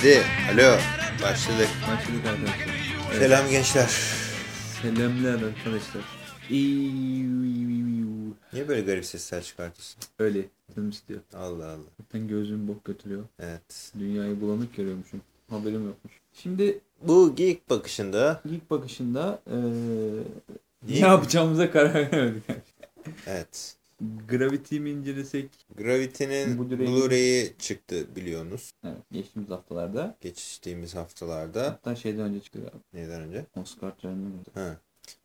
aferin. Hello. Ne? Ne? Kedi. Alo. Başladık. Başladık arkadaşlar. Evet. Selam gençler. Selamlar arkadaşlar. Niye böyle garip sesler çıkartıyorsun? Öyle. Canım istiyor. Allah Allah. Zaten gözüm bok götürüyor. Evet. Dünyayı bulanık görüyormuşum. Haberim yokmuş. Şimdi Bu geek bakışında ilk bakışında eee ne Geek- yapacağımıza karar veremedik. evet. Gravity'yi mi incelesek? Gravity'nin Blu-ray- Blu-ray'i çıktı biliyorsunuz. Evet. Geçtiğimiz haftalarda. Geçtiğimiz haftalarda. Hatta şeyden önce çıktı galiba. Neyden önce? Oscar töreninden önce. Ha.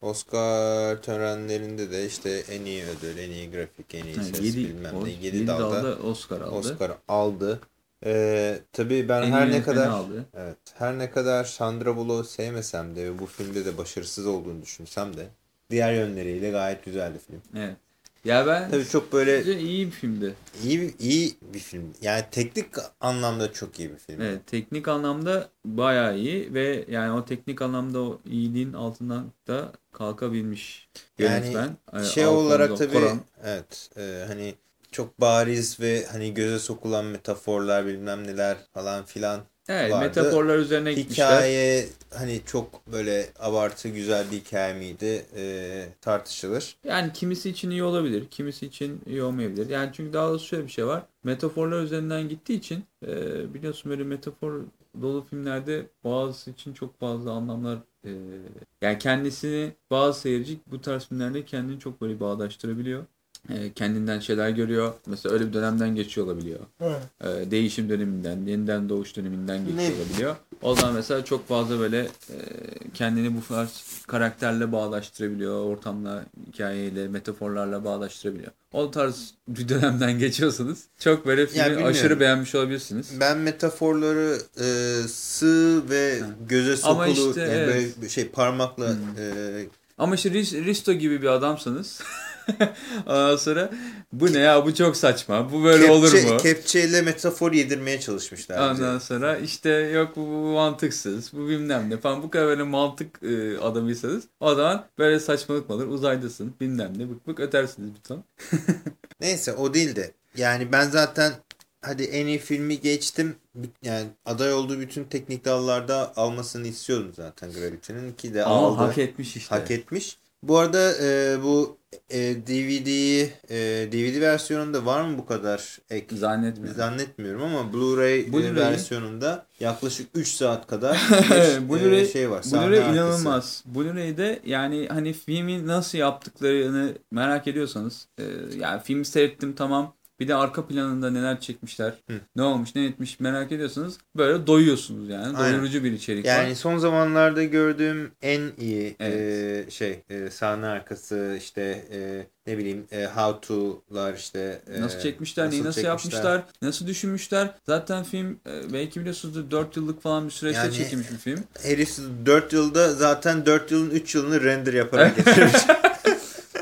Oscar törenlerinde de işte en iyi ödül, en iyi grafik, en iyi Yani ses yedi- bilmem o- ne. 7 yedi dalda, dalda Oscar aldı. Oscar aldı. Ee, tabii ben En her ne kadar aldı. evet her ne kadar Sandra Bullock'u sevmesem de ve bu filmde de başarısız olduğunu düşünsem de diğer yönleriyle gayet güzeldi film. Evet. Ya ben Tabii çok böyle iyi bir filmdi. iyi iyi bir film. Yani teknik anlamda çok iyi bir film. Evet, teknik anlamda bayağı iyi ve yani o teknik anlamda o iyiliğin altından da kalkabilmiş Yani yönetmen. Ee, şey Alfonso olarak tabii Cuarón. evet e, hani çok bariz ve hani göze sokulan metaforlar bilmem neler falan filan Evet, vardı. metaforlar üzerine gitmişler. Hikaye hani çok böyle abartı güzel bir hikaye miydi e, tartışılır. Yani kimisi için iyi olabilir, kimisi için iyi olmayabilir. Yani çünkü daha doğrusu şöyle bir şey var. Metaforlar üzerinden gittiği için e, biliyorsun böyle metafor dolu filmlerde bazı için çok fazla anlamlar e, yani kendisini bazı seyirci bu tarz filmlerde kendini çok böyle bağdaştırabiliyor. E, kendinden şeyler görüyor. Mesela öyle bir dönemden geçiyor olabiliyor. E, değişim döneminden, yeniden doğuş döneminden geçiyor Ne? olabiliyor. O zaman mesela çok fazla böyle e, kendini bu tarz karakterle bağdaştırabiliyor. Ortamla, hikayeyle, metaforlarla bağdaştırabiliyor. O tarz bir dönemden geçiyorsanız çok böyle filmi aşırı beğenmiş olabilirsiniz. Ben metaforları e, sığ ve göze sokulu Ama işte, yani evet. böyle şey parmakla Hmm. e, Ama işte Ris- Risto gibi bir adamsanız ondan sonra bu ne ya bu çok saçma. Bu böyle olur kepçe- mu? kepçeyle metafor yedirmeye çalışmışlar. bize. Ondan sonra işte yok bu, bu mantıksız, bu bilmem ne falan bu kadar böyle mantık e, adamıysanız o zaman böyle saçmalık mı olur? Uzaydasın bilmem ne bık bık ötersiniz bir ton. Neyse o değil de yani ben zaten hadi en iyi filmi geçtim. Yani aday olduğu bütün teknik dallarda almasını istiyordum zaten Gravity'nin ki de Ama aldı. hak etmiş işte. Hak etmiş. Bu arada e, bu e, DVD'yi e, DVD versiyonunda var mı bu kadar ek? Zannetmiyorum. Zannetmiyorum ama Blu-ray e, Blu-ray- versiyonunda yaklaşık 3 saat kadar bir Blu-ray, e, şey var. Blu-ray inanılmaz. Blu-ray'de yani hani filmi nasıl yaptıklarını merak ediyorsanız e, yani filmi seyrettim tamam. Bir de arka planında neler çekmişler, Hı. ne olmuş, ne etmiş merak ediyorsanız böyle doyuyorsunuz yani. Aynen. Doyurucu bir içerik Yani var. son zamanlarda gördüğüm en iyi Evet. e, şey e, sahne arkası işte e, ne bileyim e, how to'lar işte e, Nasıl çekmişler, neyi nasıl çekmişler. yapmışlar, nasıl düşünmüşler. Zaten film e, belki biliyorsunuzdur 4 yıllık falan bir süreçte Yani- çekilmiş bir film. Herif 4 yılda zaten 4 yılın 3 yılını render yaparak getirmiş.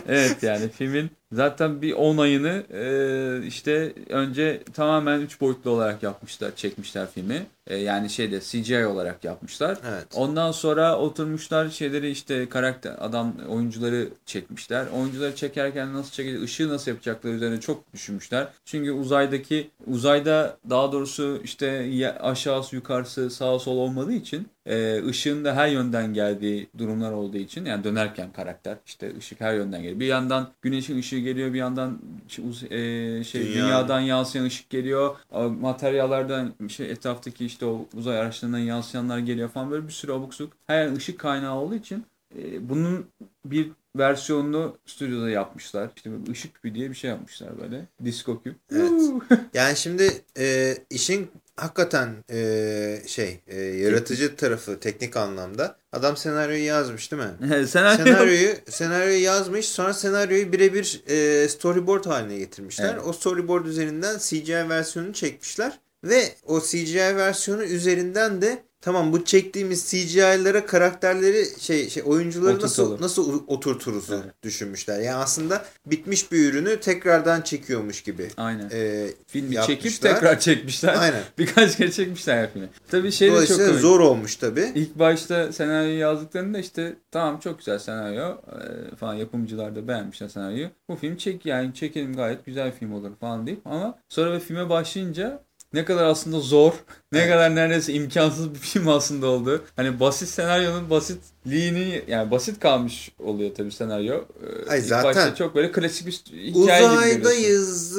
Evet yani filmin zaten bir 10 ayını e, işte önce tamamen 3 boyutlu olarak yapmışlar, çekmişler filmi. E, yani şeyde CGI olarak yapmışlar. evet. Ondan sonra oturmuşlar şeyleri işte karakter adam oyuncuları çekmişler. Oyuncuları çekerken nasıl çekecek, ışığı nasıl yapacakları üzerine çok düşünmüşler. Çünkü uzaydaki uzayda daha doğrusu işte aşağısı yukarısı sağa sol olmadığı için e, ışığın da her yönden geldiği durumlar olduğu için yani dönerken karakter işte ışık her yönden geliyor. Bir yandan güneşin ışığı geliyor bir yandan şey, e, şey Dünya- dünyadan yansıyan ışık geliyor. Materyallerden şey etraftaki işte o uzay araçlarından yansıyanlar geliyor falan böyle bir sürü abuk subuk. Her yer ışık kaynağı olduğu için e, bunun bir versiyonunu stüdyoda yapmışlar. İşte böyle ışık küpü diye bir şey yapmışlar böyle. Disco küp. Evet. Yani şimdi e, işin hakikaten e, şey e, yaratıcı tarafı teknik anlamda adam senaryoyu yazmış değil mi? Senaryo. senaryoyu senaryoyu yazmış sonra senaryoyu birebir e, storyboard haline getirmişler. Evet. O storyboard üzerinden CGI versiyonunu çekmişler ve o CGI versiyonu üzerinden de tamam bu çektiğimiz CGI'lara karakterleri şey şey oyuncuları Oturtalım. nasıl nasıl oturturuzu Evet. düşünmüşler. Yani aslında bitmiş bir ürünü tekrardan çekiyormuş gibi. Aynen. E, Filmi yapmışlar. çekip tekrar çekmişler. Aynen. Birkaç kere çekmişler filmi. Tabii şey de çok komik. zor olmuş tabii. İlk başta senaryoyu yazdıklarında işte tamam çok güzel senaryo e, falan yapımcılar da beğenmişler senaryoyu. Bu film çek yani çekelim gayet güzel film olur falan deyip ama sonra ve filme başlayınca ne kadar aslında zor, ne kadar neredeyse imkansız bir film aslında oldu. Hani basit senaryonun basitliğini yani basit kalmış oluyor tabii senaryo. Ee, Ay ilk zaten başta çok böyle klasik bir hikaye gibi görüyorsun. Uzaydayız,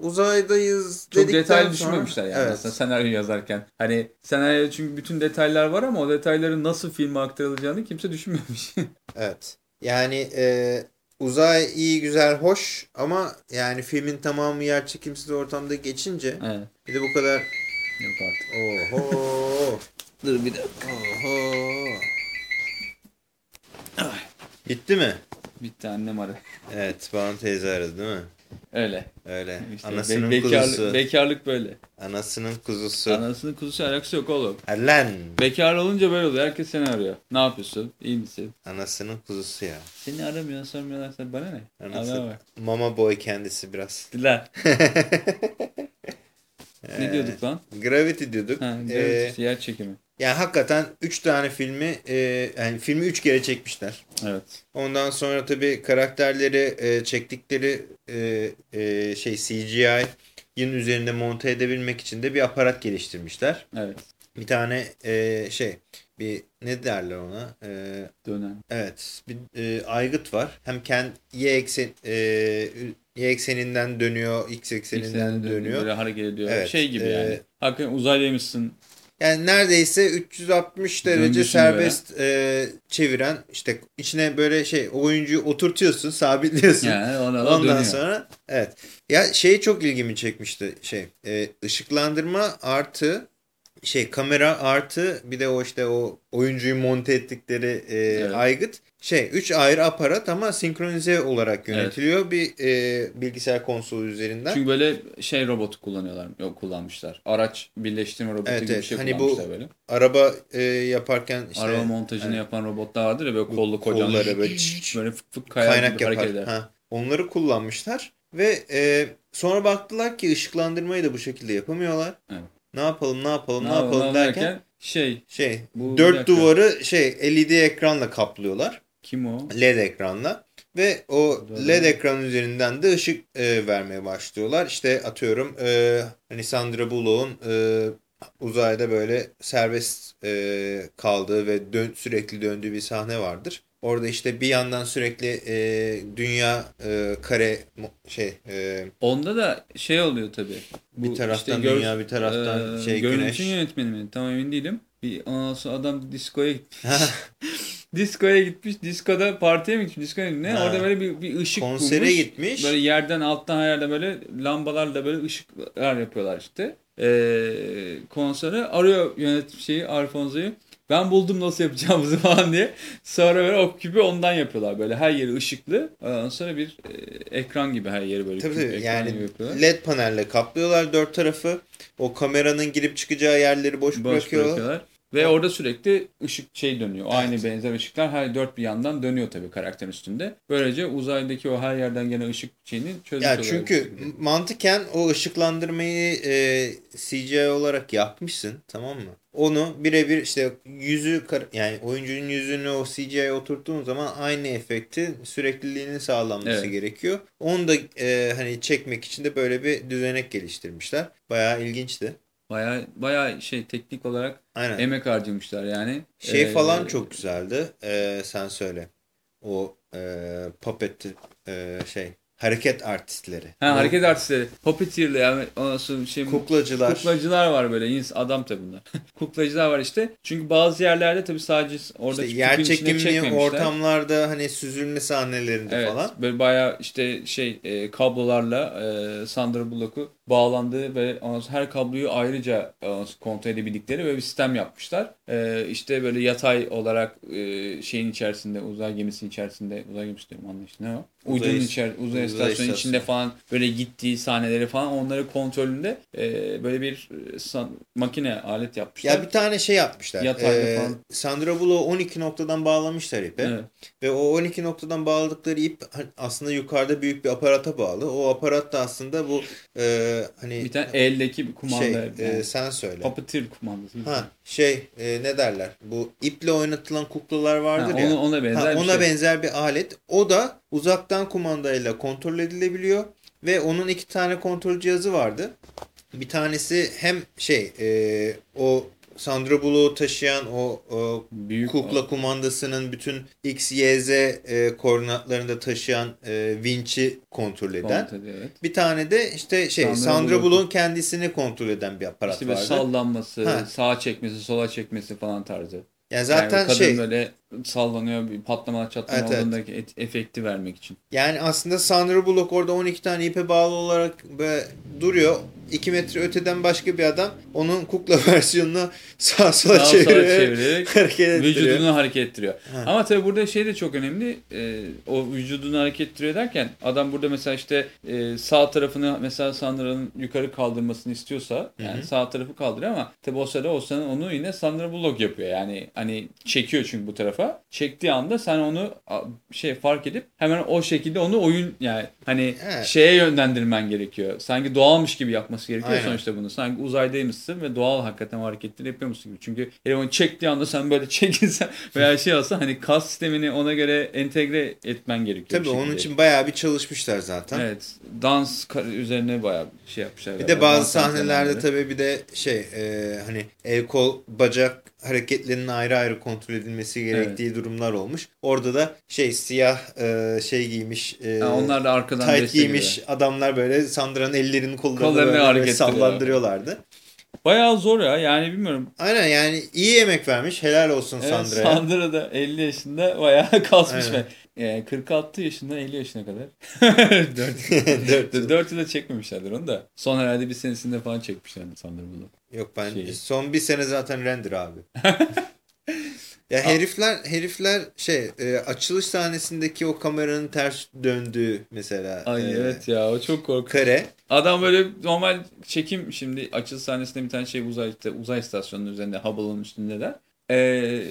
uzaydayız Çok detaylı sonra- düşünmemişler yani Evet. aslında senaryo yazarken. Hani senaryo çünkü bütün detaylar var ama o detayların nasıl filme aktarılacağını kimse düşünmemiş. Evet. Yani e, uzay iyi güzel hoş ama yani filmin tamamı yer çekimsiz ortamda geçince evet. bir de bu kadar Yok artık. oho Dur bir dakika. oho bitti mi? Bitti annem aradı. Evet Banu teyze aradı değil mi? Öyle. Öyle. İşte Anasının be- bekarlık, kuzusu. bekarlık böyle. Anasının kuzusu. Anasının kuzusu alakası yok oğlum. Lan. Bekar olunca böyle oluyor. Herkes seni arıyor. Ne yapıyorsun? İyi misin? Anasının kuzusu ya. Seni aramıyor, sormuyorlarsa bana ne? Anası. Mama boy kendisi biraz. Diler. Ee, Ne diyorduk lan? Gravity diyorduk. Ha, Ee, evet, yer çekimi. Yani hakikaten 3 tane filmi e, yani filmi 3 kere çekmişler. Evet. Ondan sonra tabii karakterleri e, çektikleri e, e, şey CGI'nin üzerinde monte edebilmek için de bir aparat geliştirmişler. Evet. Bir tane e, şey bir ne derler ona? E, Dönen. evet bir e, aygıt var. Hem kendi y eksen e, y ekseninden dönüyor, x ekseninden İkisinden dönüyor. Böyle hareket ediyor. Evet, Şey gibi e, yani. Hakikaten uzaydaymışsın. Yani neredeyse 360 derece Döngüsünü serbest e, çeviren işte içine böyle şey oyuncuyu oturtuyorsun, sabitliyorsun. Yani ona da Ondan dönüyor. sonra evet. Ya şey çok ilgimi çekmişti şey. E, ışıklandırma artı şey kamera artı bir de o işte o oyuncuyu monte ettikleri e, Evet. aygıt şey üç ayrı aparat ama senkronize olarak yönetiliyor bir e, bilgisayar konsolu üzerinden. Çünkü böyle şey robotu kullanıyorlar. Yok kullanmışlar. Araç birleştirme robotu Evet, gibi evet. bir şey Hani bu kullanmışlar böyle. Araba e, yaparken işte Araba montajını hani yapan robotlar vardır ya böyle bu kollu kocaman. kolları böyle böyle fık fık kaynak gibi hareket yapar. eder. Ha, onları kullanmışlar ve e, sonra baktılar ki ışıklandırmayı da bu şekilde yapamıyorlar. Evet. Ne yapalım ne yapalım ne, Ne yapalım yapalım derken şey şey Bu dört duvarı şey LED ekranla kaplıyorlar. Kim o? LED ekranla ve o Doğru. LED ekran üzerinden de ışık e, vermeye başlıyorlar. İşte atıyorum e, hani Sandra Bullock'un e, uzayda böyle serbest e, kaldığı ve dön, sürekli döndüğü bir sahne vardır. Orada işte bir yandan sürekli e, dünya e, kare şey e, Onda da şey oluyor tabii. bir taraftan gör- dünya bir taraftan e, şey görüntü güneş. yönetmeni mi? Tam emin değilim. Bir ondan sonra adam diskoya gitmiş. diskoya gitmiş. Diskoda partiye mi gitmiş? Diskoya ne? Ha. Orada böyle bir, bir ışık Konsere bulmuş. gitmiş. Böyle yerden alttan yerde böyle lambalarla böyle ışıklar yapıyorlar işte. Ee, konsere arıyor yönetim şeyi Alfonso'yu. Ben buldum nasıl yapacağımızı falan diye. Sonra böyle o küpü ondan yapıyorlar. Böyle her yeri ışıklı. Ondan sonra bir e, ekran gibi her yeri böyle Tabii tabii yani gibi. LED panelle kaplıyorlar dört tarafı. O kameranın girip çıkacağı yerleri boş, Boş bırakıyorlar. bırakıyorlar. Ve orada sürekli ışık şey dönüyor. Evet. Aynı benzer ışıklar her dört bir yandan dönüyor tabii karakterin üstünde. Böylece uzaydaki o her yerden gelen ışık şeyini çözmüş Ya çünkü mantıken o ışıklandırmayı e, CGI olarak yapmışsın tamam mı? Onu birebir işte yüzü yani oyuncunun yüzünü o CGI'ye oturttuğun zaman aynı efektin sürekliliğinin sağlanması Evet. gerekiyor. Onu da e, hani çekmek için de böyle bir düzenek geliştirmişler. Bayağı ilginçti. Baya baya şey teknik olarak Aynen. emek harcamışlar yani. Şey Ee, falan çok güzeldi. E, sen söyle. O e, puppet e, şey hareket artistleri. Ha, Bu hareket artistleri. Puppeteer'le yani ondan şey Kuklacılar. kuklacılar var böyle. ins- Adam tabii bunlar. kuklacılar var işte. Çünkü bazı yerlerde tabii sadece orada İşte yer çekimli ortamlarda hani süzülme sahnelerinde Evet, falan. böyle bayağı işte şey e, kablolarla e, Sandra Bullock'u bağlandığı ve her kabloyu ayrıca kontrol edebildikleri böyle bir sistem yapmışlar. E, işte böyle yatay olarak e, şeyin içerisinde, uzay gemisinin içerisinde, uzay gemisi diyorum anlaşıldı ne o? Uydunun içer, uzay, uzay istasyonu istasyon. içinde falan böyle gittiği sahneleri falan onları kontrolünde e, böyle bir san, makine alet yapmışlar. Ya bir tane şey yapmışlar. Yatayda ee, falan. Sandra Bullock'u 12 noktadan bağlamışlar ipe. Evet. Ve o 12 noktadan bağladıkları ip aslında yukarıda büyük bir aparata bağlı. O aparat da aslında bu e, hani bir tane eldeki bir kumanda. Şey, yani. e, sen söyle. Puppeteer kumandası. Ha, şey e, ne derler? Bu iple oynatılan kuklalar vardır ha, ya. Ona, ona benzer ha, bir ona şey. benzer bir alet. O da uzaktan kumandayla kontrol edilebiliyor ve onun iki tane kontrol cihazı vardı. Bir tanesi hem şey e, o Sandra Bullock'u taşıyan o, o Büyük kukla o. kumandasının bütün X, Y, Z e, koordinatlarında taşıyan e, vinç'i kontrol eden. Kontrol, evet. Bir tane de işte şey Sandra, Sandra Bullock'un kendisini kontrol eden bir aparat işte vardı. sallanması, ha. sağa çekmesi, sola çekmesi falan tarzı. Yani zaten yani kadın şey böyle sallanıyor bir patlama çatlama evet, olduğundaki evet. efekti vermek için. Yani aslında Sandra Bullock orada 12 tane ipe bağlı olarak duruyor. 2 metre öteden başka bir adam onun kukla versiyonunu sağa sola sağa çevirerek, hareket ettiriyor. Vücudunu hareket ettiriyor. Ha. Ama tabii burada şey de çok önemli. E, o vücudunu hareket ettiriyor derken adam burada mesela işte e, sağ tarafını mesela Sandra'nın yukarı kaldırmasını istiyorsa yani Hı -hı. sağ tarafı kaldırıyor ama tabii o sırada o onu yine Sandra Bullock yapıyor. Yani hani çekiyor çünkü bu tarafa. Çektiği anda sen onu şey fark edip hemen o şekilde onu oyun yani hani evet. şeye yönlendirmen gerekiyor. Sanki doğalmış gibi yapması gerekiyor Aynen. sonuçta bunu. Sanki uzaydaymışsın ve doğal hakikaten hareketleri yapıyormuşsun gibi. Çünkü telefonu çektiği anda sen böyle çekilsen veya şey olsa hani kas sistemini ona göre entegre etmen gerekiyor. Tabii onun için bayağı bir çalışmışlar zaten. Evet. Dans üzerine bayağı şey yapmışlar. Bir de bazı sahnelerde tabii bir de şey e, hani el kol bacak hareketlerinin ayrı ayrı kontrol edilmesi gerektiği evet. durumlar olmuş. Orada da şey siyah e, şey giymiş e, ha, onlar da arkadan tight giymiş adamlar böyle Sandra'nın ellerini kollarını, kollarını böyle sallandırıyorlardı. Bayağı zor ya yani bilmiyorum. Aynen yani iyi emek vermiş helal olsun evet, Sandra'ya. Sandra da 50 yaşında bayağı kasmış ve yani 46 yaşından 50 yaşına kadar 4, 4, 4 yılda çekmemişlerdir onu da. Son herhalde bir senesinde falan çekmişlerdi sanırım bunu. Yok ben Şeyi. son bir sene zaten render abi. ya herifler herifler şey e, açılış sahnesindeki o kameranın ters döndüğü mesela. Ay e, evet ya o çok korkunç. Kare. Adam böyle normal çekim şimdi açılış sahnesinde bir tane şey uzay uzay istasyonunun üzerinde Hubble'ın üstünde de. Ee,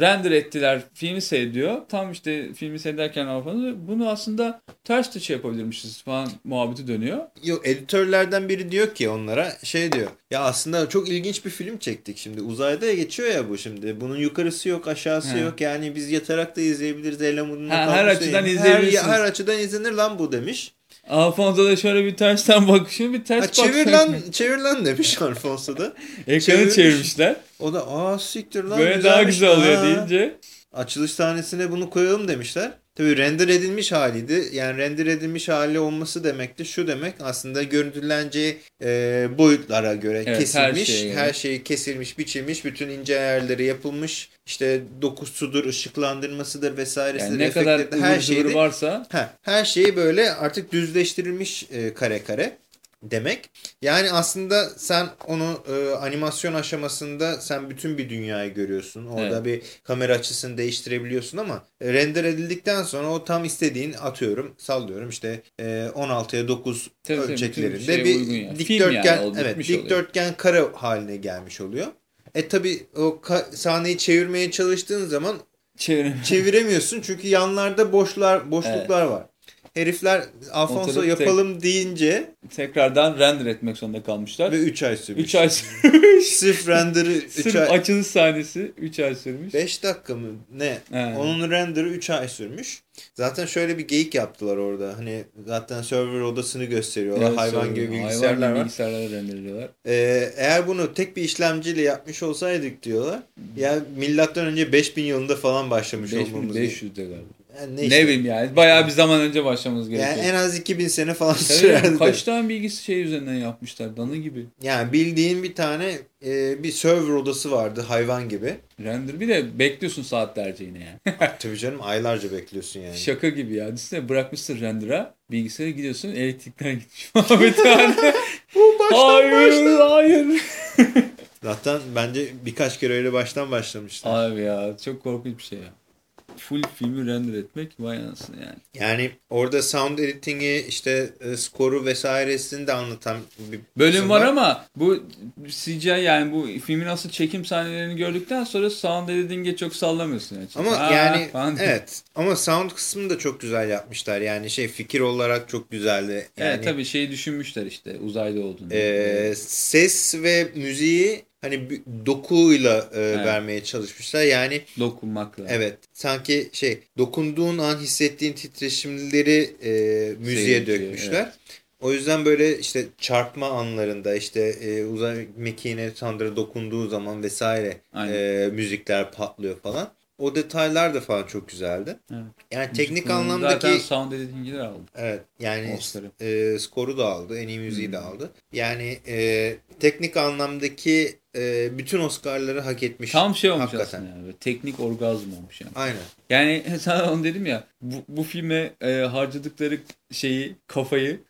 render ettiler. Filmi seyrediyor. Tam işte filmi seyrederken falan bunu aslında ters de şey yapabilirmişiz falan muhabbeti dönüyor. Yok editörlerden biri diyor ki onlara şey diyor. Ya aslında çok ilginç bir film çektik şimdi. Uzayda geçiyor ya bu şimdi. Bunun yukarısı yok aşağısı He. yok. Yani biz yatarak da izleyebiliriz. Elamun'un her açıdan izleyebilirsiniz. Her, her açıdan izlenir lan bu demiş. Alfonso da şöyle bir tersten bakışıyor bir ters ha, çevir lan, çevir lan demiş Alfonso da. Ekranı Çevirmiş. çevirmişler. O da aa siktir lan. Böyle daha güzel oluyor ha. deyince. Açılış sahnesine bunu koyalım demişler. Tabii render edilmiş haliydi. Yani render edilmiş hali olması demekti. Şu demek aslında görüntüleneceği e, boyutlara göre evet, kesilmiş. Her, şey, her şey kesilmiş, biçilmiş. Bütün ince ayarları yapılmış. İşte dokusudur, ışıklandırmasıdır vesairesidir. Yani ne kadar her şeyi varsa. Heh, her şeyi böyle artık düzleştirilmiş e, kare kare demek. Yani aslında sen onu e, animasyon aşamasında sen bütün bir dünyayı görüyorsun. Orada evet. bir kamera açısını değiştirebiliyorsun ama render edildikten sonra o tam istediğin atıyorum sallıyorum işte e, 16'ya 9 tabii, ölçeklerinde tabii, bir yani. dikdörtgen yani, evet dikdörtgen oluyor. kare haline gelmiş oluyor. E tabi o sahneyi çevirmeye çalıştığın zaman çeviremiyorsun çünkü yanlarda boşlar boşluklar evet. var. Herifler Alfonso yapalım tek, deyince tekrardan render etmek zorunda kalmışlar. Ve 3 ay sürmüş. 3 ay sürmüş. Sırf render'ı 3 ay. açılış sahnesi 3 ay sürmüş. 5 dakika mı ne? He. Onun render'ı 3 ay sürmüş. Zaten şöyle bir geyik yaptılar orada. Hani zaten server odasını gösteriyorlar. Evet, hayvan server. gibi bilgisayarlar hayvan gibi bilgisayarlar renderiyorlar. Ee, eğer bunu tek bir işlemciyle yapmış olsaydık diyorlar. Hmm. Ya milattan önce 5000 yılında falan başlamış 5500'de olmamız. 5500'de galiba. Yani ne, ne bileyim yani. Bayağı bir zaman önce başlamamız gerekiyor. Yani en az 2000 sene falan sürerdi. Kaç tane bilgisi şey üzerinden yapmışlar. Danı gibi. Yani bildiğin bir tane e, bir server odası vardı hayvan gibi. Render bir de bekliyorsun saatlerce yine yani. Tabii canım aylarca bekliyorsun yani. Şaka gibi ya. Düşünsene bırakmışsın render'a bilgisayara gidiyorsun elektrikler gitmiş muhabbet halinde. baştan hayır, başla. hayır. Zaten bence birkaç kere öyle baştan başlamışlar. Abi ya çok korkunç bir şey ya. Full filmi render etmek vay anasını yani. Yani orada sound editing'i işte e, skoru vesairesini de anlatan bir Bölüm kısım var ama bu CGI yani bu filmin asıl çekim sahnelerini gördükten sonra sound editing'e çok sallamıyorsun yani. Ama Aa, yani falan evet ama sound kısmını da çok güzel yapmışlar. Yani şey fikir olarak çok güzeldi. Yani, Evet tabii şeyi düşünmüşler işte uzayda olduğunu. e, ses ve müziği hani dokuyla e, vermeye çalışmışlar. Yani Dokunmakla. evet sanki şey dokunduğun an hissettiğin titreşimleri e, müziğe Seyirciye, dökmüşler. O yüzden böyle işte çarpma anlarında işte e, uzay mekiğine Sandra dokunduğu zaman vesaire Aynen. e, müzikler patlıyor falan. O detaylar da falan çok güzeldi. Evet. Yani Müzik teknik anlamdaki Zaten sound editing'i de aldı. evet yani Oscar'ı. e, skoru da aldı, en iyi müziği de Hmm. aldı. Yani e, teknik anlamdaki e, bütün Oscar'ları hak etmiş. Tam şey olmuş hakikaten. aslında yani. Teknik orgazm olmuş yani. Aynen. Yani sana onu dedim ya bu, bu filme e, harcadıkları şeyi kafayı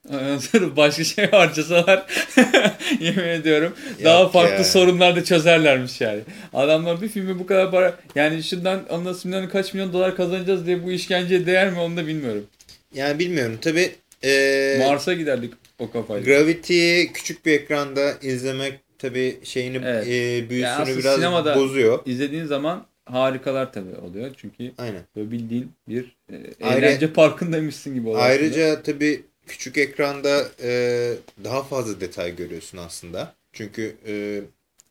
sonra başka şey harcasalar yemin ediyorum daha Yok farklı ya. sorunlar da çözerlermiş yani. Adamlar bir filme bu kadar para yani şundan ondan sonra kaç milyon dolar kazanacağız diye bu işkenceye değer mi onu da bilmiyorum. Yani bilmiyorum tabi e, Mars'a giderdik o kafayla. Gravity'yi küçük bir ekranda izlemek tabi şeyini Evet. e, büyüsünü aslında biraz sinemada- bozuyor. İzlediğin zaman harikalar tabii oluyor çünkü Aynen. böyle bildiğin bir e, Ayrı- eğlence parkındaymışsın gibi oluyor. aslında. Ayrıca tabi küçük ekranda e, daha fazla detay görüyorsun aslında. Çünkü e,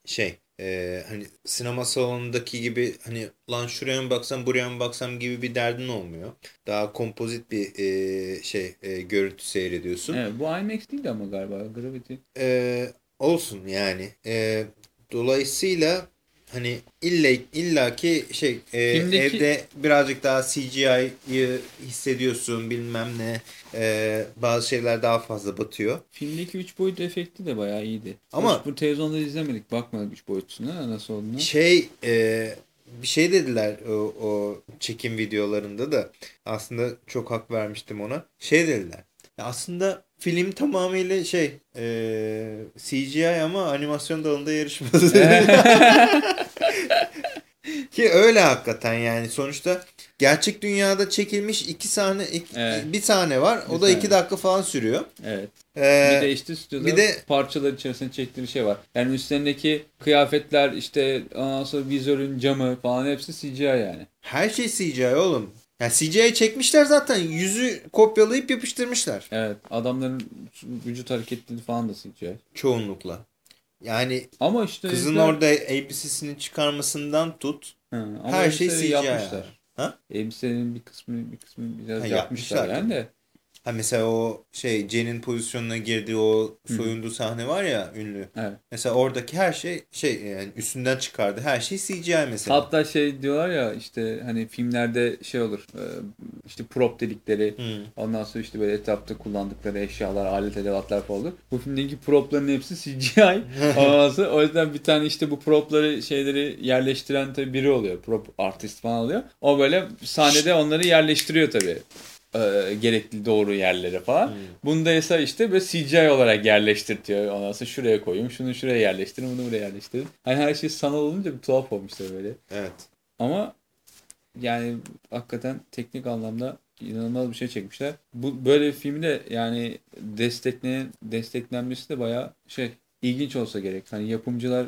şey e, hani sinema salonundaki gibi hani lan şuraya mı baksam buraya mı baksam gibi bir derdin olmuyor. Daha kompozit bir e, şey e, görüntü seyrediyorsun. Evet, bu IMAX değil ama galiba Gravity. E, olsun yani. E, dolayısıyla hani illa illaki şey e, Filmdeki- evde birazcık daha CGI'yi hissediyorsun bilmem ne E, bazı şeyler daha fazla batıyor. Filmdeki 3 boyut efekti de bayağı iyiydi. Ama- Hoş bu televizyonda izlemedik. Bakmadık 3 boyutuna nasıl olduğunu. Şey e, bir şey dediler o, o çekim videolarında da aslında çok hak vermiştim ona. Şey dediler. Aslında film tamamıyla şey e, CGI ama animasyon dalında yarışmadı. Ki öyle hakikaten yani sonuçta gerçek dünyada çekilmiş iki sahne iki- Evet. bir sahne var. O Bir da sahne. iki dakika falan sürüyor. Evet. Ee, bir de işte stüdyoda bir de- parçalar içerisinde çektiği şey var. Yani üstlerindeki kıyafetler işte ondan sonra vizörün camı falan hepsi CGI yani. her şey CGI oğlum. Yani CGI çekmişler zaten. Yüzü kopyalayıp yapıştırmışlar. Evet. Adamların vücut hareketleri falan da CGI. Çoğunlukla. Yani Ama işte kızın herifler- orada elbisesini çıkarmasından tut. Hı, ama her şey CGI. yapmışlar. Ha? Elbisenin bir kısmını bir kısmını biraz Ha, yapmışlar, yapmışlar yani de. Ha mesela o şey Jen'in pozisyonuna girdiği o soyunduğu sahne var ya ünlü. Evet. Mesela oradaki her şey şey yani üstünden çıkardı. Her şey CGI mesela. Hatta şey diyorlar ya işte hani filmlerde şey olur e, işte prop dedikleri Hmm. ondan sonra işte böyle etrafta kullandıkları eşyalar, alet edevatlar falan olur. Bu filmdeki propların hepsi CGI. Ondan sonra o yüzden bir tane işte bu propları şeyleri yerleştiren tabii biri oluyor. Prop artist falan oluyor. O böyle sahnede onları yerleştiriyor tabii. E, gerekli doğru yerlere falan. Hmm. Bunda ise işte böyle CGI olarak yerleştirtiyor. Ondan sonra şuraya koyayım, şunu şuraya yerleştirin, bunu buraya yerleştirin. Hani her şey sanal olunca bir tuhaf olmuşlar böyle. Evet. Ama yani hakikaten teknik anlamda inanılmaz bir şey çekmişler. Bu böyle bir filmi de yani destekleyen desteklenmesi de bayağı şey ilginç olsa gerek. Hani yapımcılar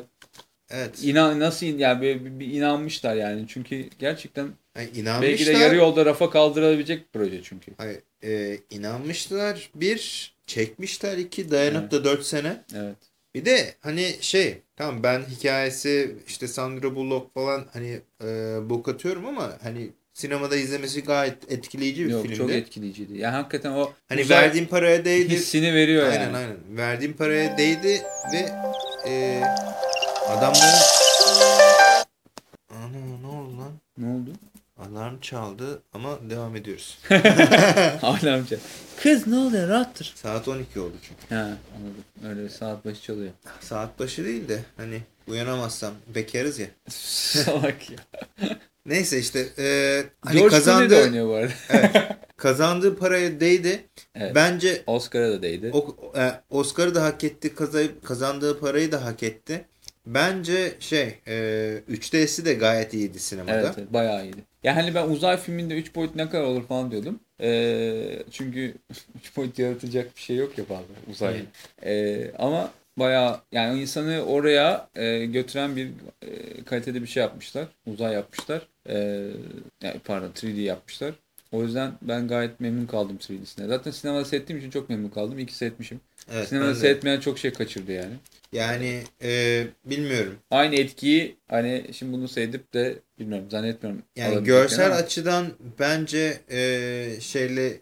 Evet. inan nasıl yani bir, bir- inanmışlar yani. Çünkü gerçekten Yani belki de inanmışlar. yarı yolda rafa kaldırabilecek bir proje çünkü. Hayır, e, inanmışlar. Bir, çekmişler. iki dayanıp da dört sene. Evet. Bir de hani şey tamam ben hikayesi işte Sandra Bullock falan hani e, bok atıyorum ama hani sinemada izlemesi gayet etkileyici bir Yok filmdi. çok etkileyiciydi. Yani hakikaten o Hani uzay verdiğim paraya değdi. hissini veriyor Aynen yani. aynen. Verdiğim paraya değdi ve e, adamların Ana ne oldu lan? Ne oldu? Alarm çaldı ama devam ediyoruz. Hala amca. Kız ne oluyor rahattır. Saat 12 oldu çünkü. Ha anladım. Öyle saat başı çalıyor. Saat başı değil de hani uyanamazsam bekarız ya. Salak ya. Neyse işte e, hani George Clooney de oynuyor bu arada. evet, kazandığı paraya değdi. Evet. Bence Oscar'a da değdi. o, e, Oscar'ı da hak etti. Kazayıp, kazandığı parayı da hak etti. Bence şey e, 3D'si de gayet iyiydi sinemada. Evet, evet bayağı iyiydi. Yani hani ben uzay filminde 3 boyut ne kadar olur falan diyordum. Ee, çünkü 3 boyut yaratacak bir şey yok ya fazla uzay. Ee, ama bayağı yani insanı oraya e, götüren bir e, kalitede bir şey yapmışlar. Uzay yapmışlar. Ee, yani pardon 3D yapmışlar. O yüzden ben gayet memnun kaldım 3D'sine. Zaten sinemada seyrettiğim için çok memnun kaldım. İyi ki seyretmişim. Evet, sinemada seyretmeyen çok şey kaçırdı yani. Yani e, bilmiyorum. Aynı etkiyi hani şimdi bunu seyredip de bilmiyorum zannetmiyorum. Yani görsel ama- açıdan bence e, şeyle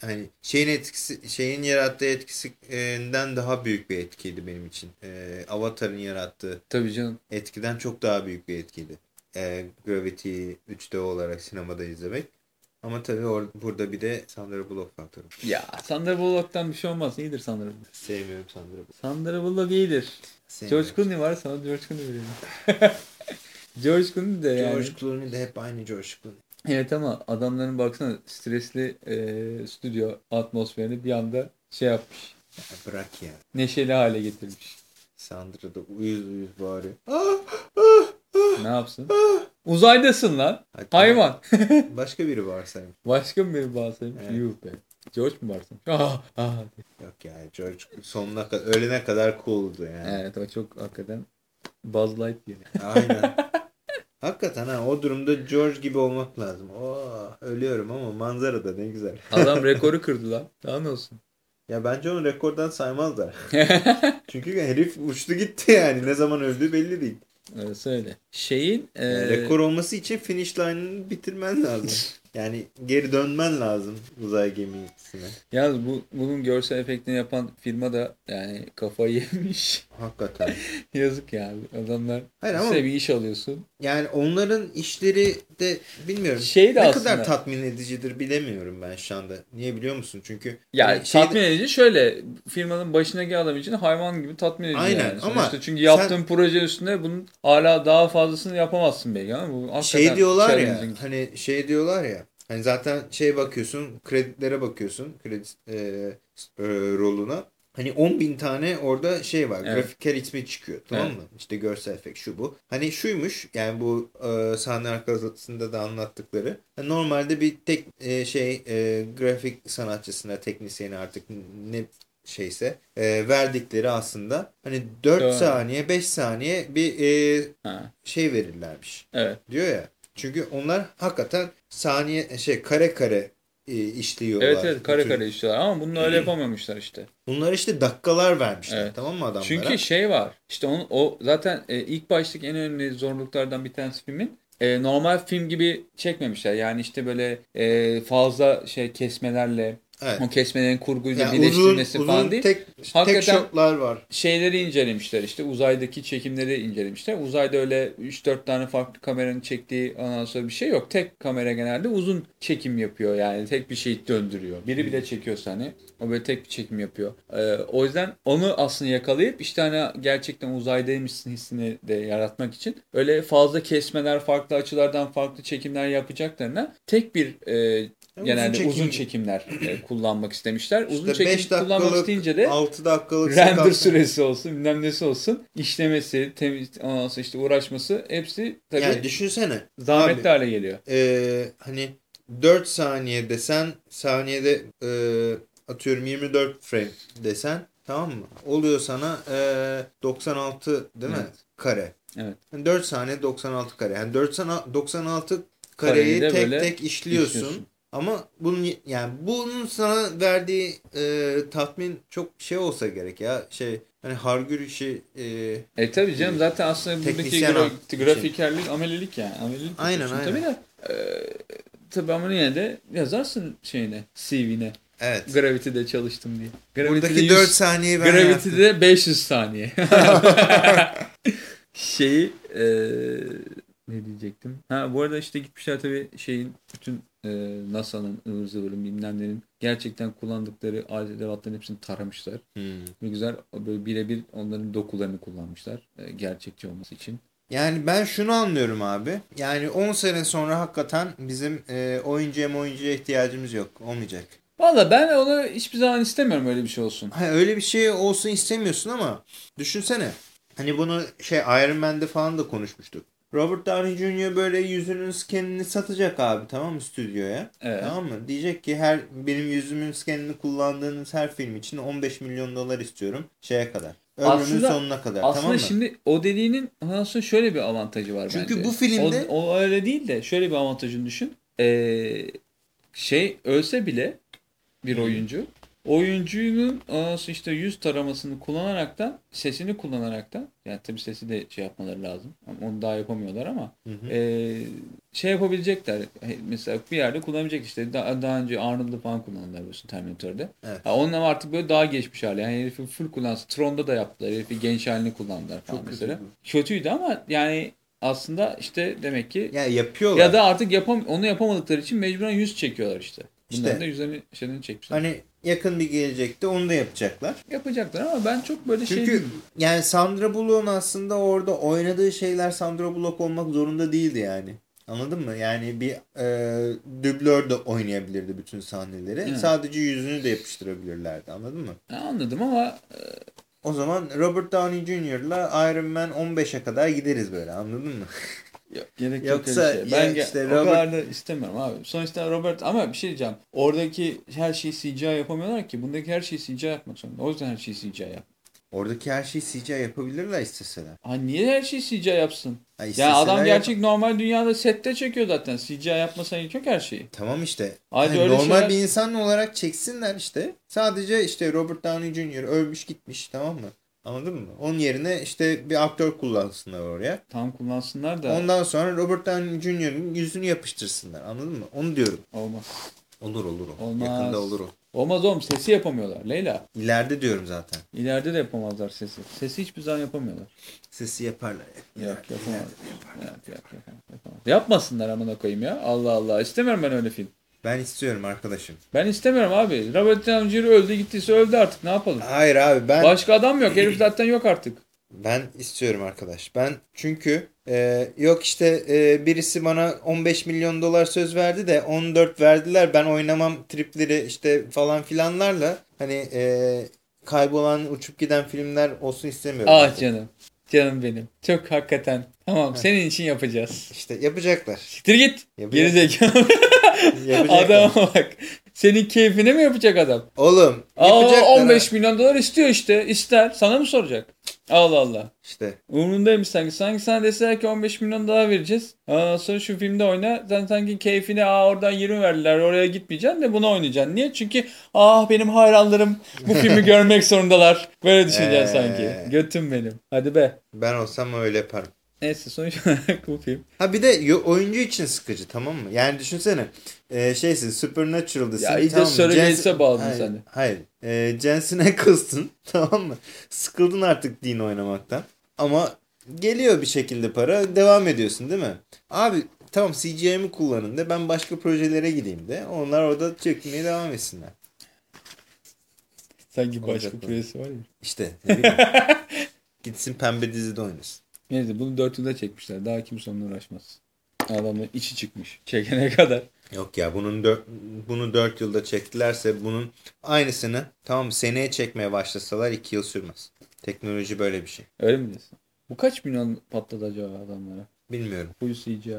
hani şeyin etkisi şeyin yarattığı etkisinden daha büyük bir etkiydi benim için. E, Avatar'ın yarattığı Tabii canım. etkiden çok daha büyük bir etkiydi. E, Gravity'yi 3D olarak sinemada izlemek. Ama tabii or burada bir de Sandra Bullock faktörü. Ya Sandra Bullock'tan bir şey olmaz. İyidir Sandra Bullock. Sevmiyorum Sandra Bullock. Sandra Bullock iyidir. Sevmiyorum. George Clooney var sana George Clooney verelim. George Clooney de yani. George Clooney de hep aynı George Clooney. Evet ama adamların baksana stresli e, stüdyo atmosferini bir anda şey yapmış. Ya bırak ya. Neşeli hale getirmiş. Sandra da uyuz uyuz bağırıyor. Ne yapsın? Uzaydasın lan. Hadi. Hayvan. Başka biri varsayım. Başka mı bir bahsedeyim? Evet. Yuh be. George mu? Ah, ah. Yok ya George sonuna kadar ölene kadar cool'du yani. Evet o çok hakikaten Buzz Lightyear. Aynen. Hakikaten ha o durumda George gibi olmak lazım. Oo, ölüyorum ama manzara da ne güzel. Adam rekoru kırdı lan. Daha ne olsun? Ya bence onu rekordan saymazlar. Çünkü herif uçtu gitti yani. Ne zaman öldüğü belli değil. Öyle öyle. Şeyin e, rekor olması için finish line'ını bitirmen lazım. Yani geri dönmen lazım uzay gemisine. yalnız bu bunun görsel efektini yapan firma da yani kafayı yemiş. Hakikaten. Yazık yani. Adamlar Hayır ama bir iş alıyorsun. yani onların işleri de bilmiyorum. Şey de ne aslında- kadar tatmin edicidir bilemiyorum ben şu anda. Niye biliyor musun? Çünkü Yani hani şey de- tatmin edici şöyle firmanın başındaki adam için hayvan gibi tatmin edici Aynen, yani. ama Sonuçta çünkü yaptığın sen- proje üstüne bunun hala daha fazlasını yapamazsın belki ama bu şey diyorlar ya hani şey diyorlar ya hani zaten şey bakıyorsun kreditlere bakıyorsun kredi e, e, roluna hani 10 bin tane orada şey var Evet. grafiker ismi çıkıyor tamam Evet. mı işte görsel efekt şu bu hani şuymuş yani bu e, sahne arkasında da anlattıkları Yani normalde bir tek e, şey e, grafik sanatçısına teknisyeni artık ne şeyse e, verdikleri aslında hani 4 Doğru. saniye 5 saniye bir e, Ha, şey verirlermiş evet. diyor ya. Çünkü onlar hakikaten saniye şey kare kare e, işliyorlar. Evet evet kare Bütün- kare işliyorlar ama bunu öyle yapamamışlar işte. Bunlar işte dakikalar vermişler Evet. tamam mı adamlara? Çünkü şey var. İşte onun o zaten e, ilk baştaki en önemli zorluklardan bir tanesi filmin e, normal film gibi çekmemişler. Yani işte böyle e, fazla şey kesmelerle evet. o kesmelerin kurguyla Yani uzun, birleştirilmesi uzun falan değil. tek, tek Hakikaten- shotlar var. şeyleri incelemişler işte uzaydaki çekimleri incelemişler. Uzayda öyle 3-4 tane farklı kameranın çektiği ondan sonra bir şey yok. Tek kamera genelde uzun çekim yapıyor yani tek bir şey döndürüyor. Biri bile çekiyorsa hani o böyle tek bir çekim yapıyor. Ee, o yüzden onu aslında yakalayıp işte hani gerçekten uzaydaymışsın hissini de yaratmak için öyle fazla kesmeler farklı açılardan farklı çekimler yapacaklarına tek bir e, Ama genelde uzun, uzun çekim- çekimler e, kullanmak istemişler. Uzun İşte çekim beş kullanmak dakikalık, isteyince de 6 dakikalık render süresi olsun bilmem nesi olsun işlemesi temiz ondan sonra işte uğraşması hepsi tabii Yani düşünsene. zahmetli abi, hale geliyor. e, hani 4 saniye desen saniyede e, atıyorum 24 frame desen tamam mı? Oluyor sana e, 96 değil mi? Evet. Kare. Evet. Yani 4 saniye 96 kare. Yani 4 sana 96 Kareyi kareyi tek böyle tek işliyorsun. işliyorsun. Ama bunun yani bunun sana verdiği e, tatmin çok şey olsa gerek ya. Şey hani hargür işi e, E tabii canım zaten aslında buradaki gra- grafikerlik amelelik yani. Amelelik Aynen, aynen. Tabii de e, tabii ama yine de yazarsın şeyine CV'ne. evet. Gravity'de çalıştım diye. Gravity'de Buradaki 100 4 saniye ben yaptım. Gravity'de 500 saniye. Şeyi e, ne diyecektim? Ha bu arada işte gitmişler tabii şeyin bütün e, NASA'nın ıvır zıvırın bilmem nenin gerçekten kullandıkları alet edevatların hepsini taramışlar. Hmm. Ne güzel böyle birebir onların dokularını kullanmışlar. e, gerçekçi olması için. Yani ben şunu anlıyorum abi. Yani 10 sene sonra hakikaten bizim e, oyuncuya oyuncuya ihtiyacımız yok. Olmayacak. Valla ben onu hiçbir zaman istemiyorum öyle bir şey olsun. Ha, öyle bir şey olsun istemiyorsun ama düşünsene. Hani bunu şey Iron Man'de falan da konuşmuştuk. Robert Downey Jr. böyle yüzünün skenini satacak abi tamam mı stüdyoya? Evet. Tamam mı? Diyecek ki her benim yüzümün skenini kullandığınız her film için 15 milyon dolar istiyorum şeye kadar. Ömrümün Aslında- sonuna kadar Aslında tamam mı? şimdi o dediğinin aslında şöyle bir avantajı var Çünkü bence. bu filmde- O, o öyle değil de şöyle bir avantajını düşün. Ee, şey ölse bile bir oyuncu oyuncunun işte yüz taramasını kullanaraktan sesini kullanaraktan yani tabii sesi de şey yapmaları lazım. Onu daha yapamıyorlar ama Hı hı. ee, şey yapabilecekler. Mesela bir yerde kullanabilecek işte. Daha, daha önce Arnold'u falan kullandılar biliyorsun Terminator'da. Evet. Ha, onun ama artık böyle daha geçmiş hali. Yani herifi full kullansın. Tron'da da yaptılar. Herifi genç halini kullandılar falan Çok mesela. kötüydü. Kötüydü ama yani aslında işte demek ki Ya yapıyorlar. ya da artık yapam onu yapamadıkları için mecburen yüz çekiyorlar işte. Bunların İşte. da yüzlerini çekmişler. Hani yakın bir gelecekte onu da yapacaklar. Yapacaklar ama ben çok böyle şey Çünkü yani Sandra Bullock'un aslında orada oynadığı şeyler Sandra Bullock olmak zorunda değildi yani. Anladın mı? Yani bir e, dublör de oynayabilirdi bütün sahneleri. Evet. Sadece yüzünü de yapıştırabilirlerdi. Anladın mı? Ha, anladım ama O zaman Robert Downey Jr.'la Iron Man 15'e kadar gideriz böyle. Anladın mı? Yok, gerek Yoksa yok şey. Ben ya işte o Robert- kadar da istemiyorum abi. Sonuçta Robert ama bir şey diyeceğim. Oradaki her şeyi CGI yapamıyorlar ki. Bundaki her şeyi CGI yapmak zorunda. O yüzden her şeyi CGI yap. Oradaki her şeyi CGI yapabilirler isteseler. Ha niye her şeyi CGI yapsın? Ha, Yani adam yap- gerçek normal dünyada sette çekiyor zaten. CGI yapmasına gerek yok her şeyi. Tamam işte. Yani öyle normal şeyler- bir insan olarak çeksinler işte. Sadece işte Robert Downey Jr. ölmüş gitmiş tamam mı? Anladın mı? Onun yerine işte bir aktör kullansınlar oraya. Tam kullansınlar da Ondan sonra Robert Downey Jr.'ın yüzünü yapıştırsınlar. Anladın mı? Onu diyorum. olmaz. Olur olur o. Olmaz. Yakında olur o. Olmaz oğlum sesi yapamıyorlar Leyla. İleride diyorum zaten. İleride de yapamazlar sesi. Sesi hiçbir zaman yapamıyorlar. Sesi yaparlar. Yok İleride, yapamaz. yaparlar. Yok, yok, yapamaz. Yapmasınlar amına koyayım ya. Allah Allah. İstemiyorum ben öyle film. Ben istiyorum arkadaşım. Ben istemiyorum abi. Robert Downey Jr. öldü gittiyse öldü artık. Ne yapalım? Hayır abi ben Başka adam yok. Herif zaten yok artık. ben istiyorum arkadaş. Ben çünkü e, yok işte e, birisi bana 15 milyon dolar söz verdi de 14 verdiler. Ben oynamam tripleri işte falan filanlarla hani e, kaybolan uçup giden filmler olsun istemiyorum. Ah canım. Canım benim. Çok hakikaten. Tamam senin için yapacağız. İşte yapacaklar. Siktir git. Yapacaklar. Gerizekalı. Adama bak. Senin keyfine mi yapacak adam? Oğlum Aa, yapacaklar. 15 milyon dolar istiyor işte. İster. Sana mı soracak? Allah Allah. İşte Umrundaymış sanki. Sanki sana deseler ki 15 milyon daha vereceğiz. Ondan sonra şu filmde oyna. Sen sanki keyfine aa oradan 20 verdiler oraya gitmeyeceksin de bunu oynayacaksın. Niye? Çünkü ah benim hayranlarım bu filmi görmek zorundalar. Böyle düşüneceksin Ee. sanki. Götüm benim. Hadi be. ben olsam öyle yaparım. Neyse sonuç olarak bu film. Ha bir de oyuncu için sıkıcı tamam mı? Yani düşünsene e, şeysin Supernatural'dasın. Ya iyice tamam Gates'e bağladın hayır, sen de. Hayır. E, Jensen Ackles''tın tamam mı? Sıkıldın artık Dean oynamaktan. Ama geliyor bir şekilde para devam ediyorsun değil mi? Abi tamam CGI'mi kullanın da ben başka projelere gideyim de onlar orada çekmeye devam etsinler. Sanki başka projesi var ya. İşte. Gitsin pembe dizide oynasın. Neyse bunu 4 yılda çekmişler. Daha kimse onunla uğraşmaz. Adamın içi çıkmış. Çekene kadar. Yok ya bunun dört, bunu 4 yılda çektilerse bunun aynısını tamam seneye çekmeye başlasalar 2 yıl sürmez. Teknoloji böyle bir şey. Öyle mi diyorsun? Bu kaç milyon patladı acaba adamlara? Bilmiyorum. Full CGI.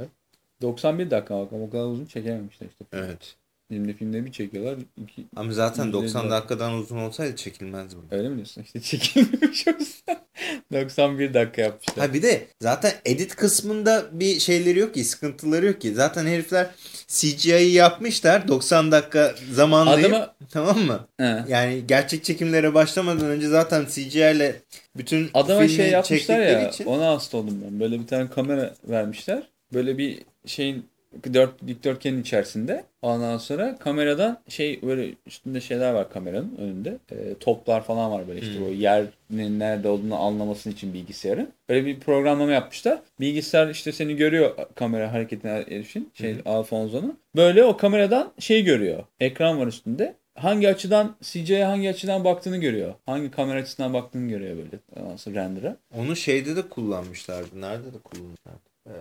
91 dakika bak ama o kadar uzun çekememişler işte. Evet. Şimdi filmde bir çekiyorlar. Iki... Ama zaten Yüzde 90 yüz. dakikadan uzun olsaydı çekilmezdi bu. Öyle mi diyorsun? İşte çekilmemiş olsa 91 dakika yapmışlar. Ha bir de zaten edit kısmında bir şeyleri yok ki, sıkıntıları yok ki. Zaten herifler CGI'yi yapmışlar 90 dakika zamanlayıp Adama... tamam mı? He. Yani gerçek çekimlere başlamadan önce zaten CGI ile bütün Adama filmi şey yapmışlar ya için ona hasta oldum ben. Böyle bir tane kamera vermişler. Böyle bir şeyin dört, dikdörtgenin içerisinde. Ondan sonra kameradan şey böyle üstünde şeyler var kameranın önünde. E, toplar falan var böyle işte Hmm. o yerin nerede olduğunu anlaması için bilgisayarın. Böyle bir programlama yapmışlar. Bilgisayar işte seni görüyor kamera hareketine erişin. Şey Hı Alfonso'nun. Böyle o kameradan şey görüyor. Ekran var üstünde. hangi açıdan CGI'ye hangi açıdan baktığını görüyor. Hangi kamera açısından baktığını görüyor böyle. Nasıl render'a. Onu şeyde de kullanmışlardı. Nerede de kullanmışlardı? Ee,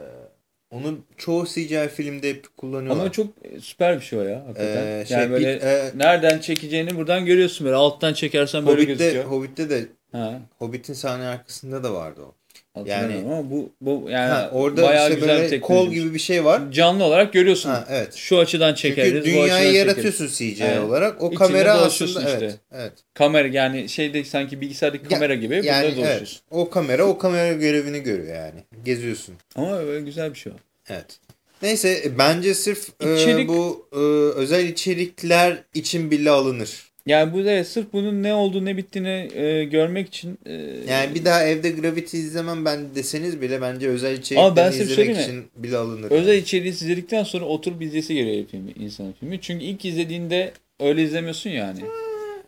onu çoğu CGI filmde hep kullanıyorlar. Ama çok e, süper bir şey o ya hakikaten. Ee, şey, yani böyle bir- e, nereden çekeceğini buradan görüyorsun böyle. Alttan çekersen böyle Hobbit'te, gözüküyor. Hobbit'te de Ha. Hobbit'in sahne arkasında da vardı o. Hatırlamıyorum ama bu bu yani Ha, orada bayağı işte güzel böyle kol gibi bir şey var. Canlı olarak görüyorsun. Ha, evet. Şu açıdan çekeriz, Çünkü bu açıdan dünyayı çekeriz. yaratıyorsun CGI Evet. olarak. O İçinde kamera aslında işte. evet. Evet. Kamera yani şeyde sanki bilgisayardaki Ya- kamera gibi Yani evet. O kamera o kamera görevini görüyor yani. Geziyorsun. Ama böyle güzel bir şey o. Evet. Neyse e, bence sırf e, İçerik- bu e, özel içerikler için bile alınır. Yani bu da sırf bunun ne olduğunu ne bittiğini e, görmek için e, Yani bir daha evde Gravity izlemem ben deseniz bile bence özel ben içerikleri şey izlemek için bile alınır. özel içeriği izledikten sonra oturup izlesi geliyor filmi, insanın filmi. Çünkü ilk izlediğinde öyle izlemiyorsun yani.